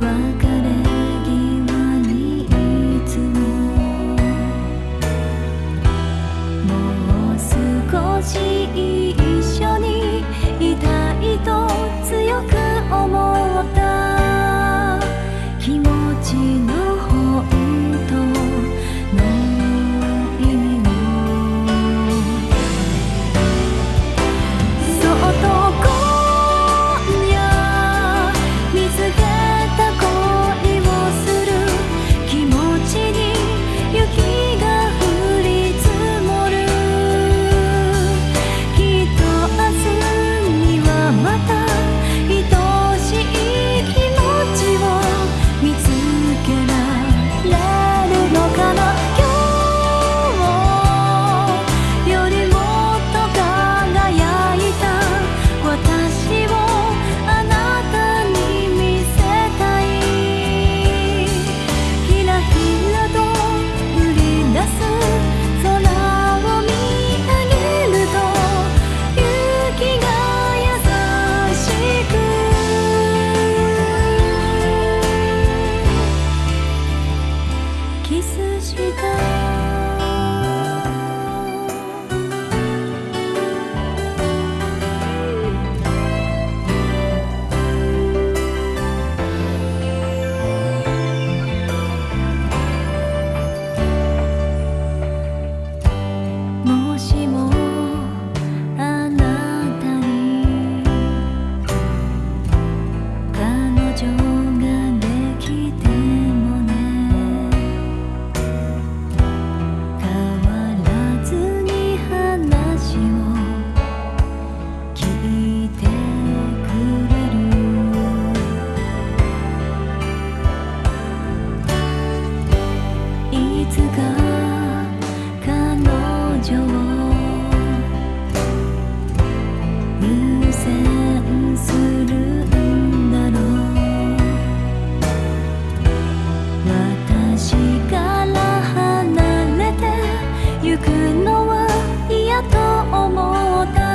別れキスしたと思った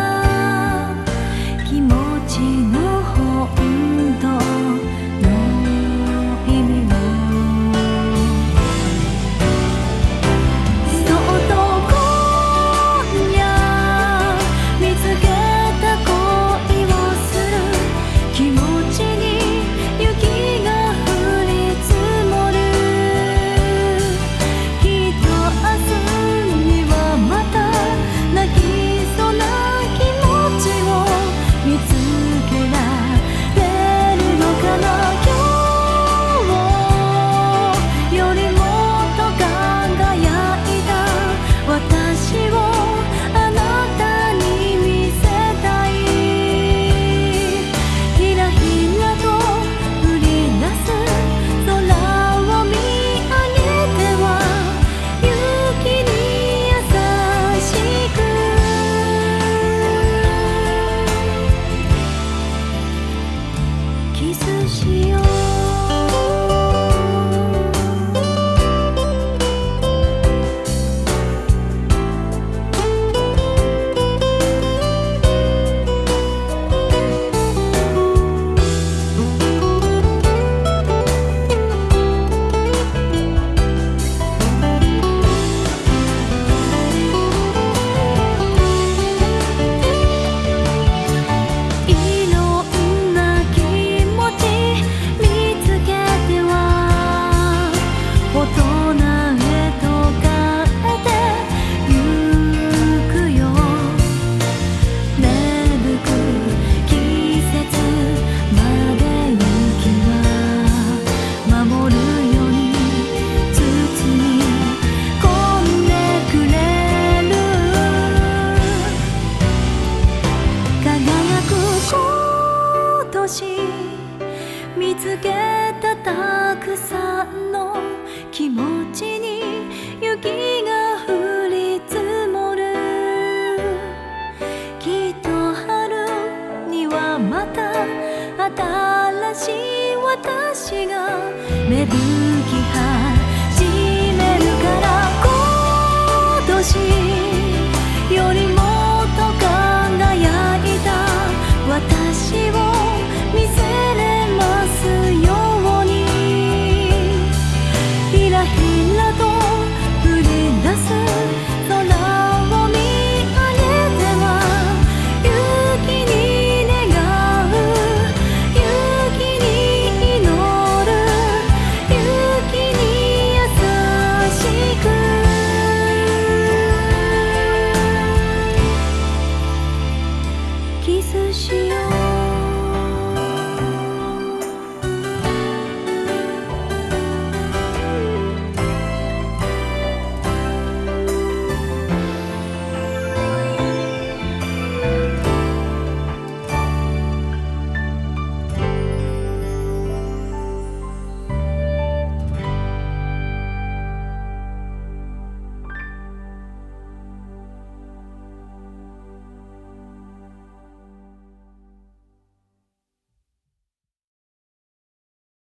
私が芽吹き始めるから今年よりもっと輝いた私